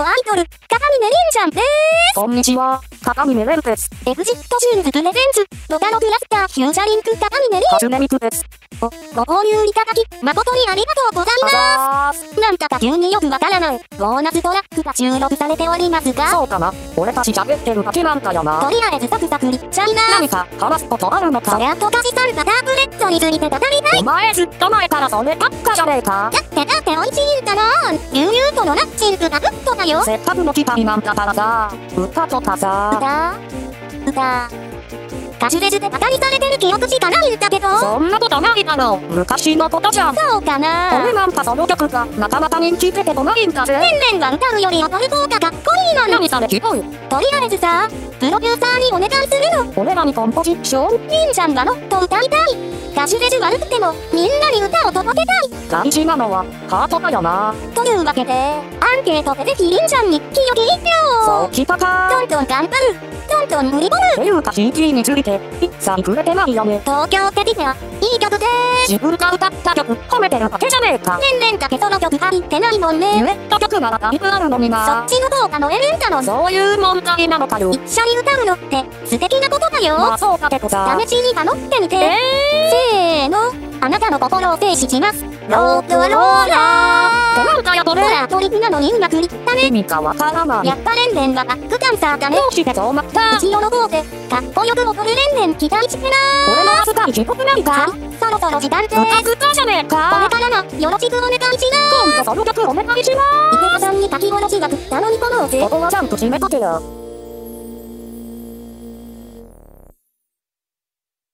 のアイドル、鏡メリンちゃんでーす。こんにちは、鏡メレルです。エグジットジューンズプレゼンツ、ボタノブラスターフューチャリング鏡メリン。はじめみくです。ご購入いただき、誠にありがとうございあざーす。ます。なんだか急によくわからない、ボーナストラックが収録されておりますが、そうかな。俺たち喋ってるだけなんだよとな。りあえずサクサクいっちゃいな何か話すことあるのかそりゃとかしさんがタブレットについて語りたい。お前ずっと前からそればっかじゃねえか。だってだって美味しいんだもん。牛乳とのラッチングがグッドだよ。せっかくの機会なんだからさ、歌とかさ。歌歌歌手レジでバカにされてる記憶しかないんだけど。そんなことないだろ。昔のことじゃん。そうかな俺なんかその曲がなかなか人気出てこないんだぜ。天然が歌うより踊る方がかっこいいのに。何されひどい。とりあえずさ、プロデューサーにお願いするの。俺らにコンポジション？りんちゃんがもっと歌いたい。歌手レジ悪くても、みんなに歌を届けたい。大事なのはハートだよな。というわけで、アンケートでぜひりんちゃんに気を聞いてよ。そうきたかどんどん頑張る。どんどん無理ぼる。っていうか CD について一切触れてないよね。東京テディフェア、いい曲でーす。自分が歌った曲褒めてるだけじゃねえか。年々だけその曲入ってないもん言ね。えた曲ならだいぶあるのにそなっ。ちの方が燃えるんだもん。そういう問題なのかよ。一緒に歌うのって素敵なことだよ。まあそうだけどさ。試しに頼ってみて。えせーの。あなたの心を静止します。ロープローラーってなんだよそー。れほ。ら、トリプなのにうまくいったね。意味かわからない。やっぱレンレンはバックダンサーだねど。うしてそうなった？後ろの方で、かっこよく踊るレンレン期待してな俺の扱いひどくないかはい、そろそろ時間です。歌ったじゃねえこれかからもよろしくお願いします。今度その曲お願いしま池田さんに書き下ろしが食ったのにこのぜす。ここはちゃんと決めとけよ。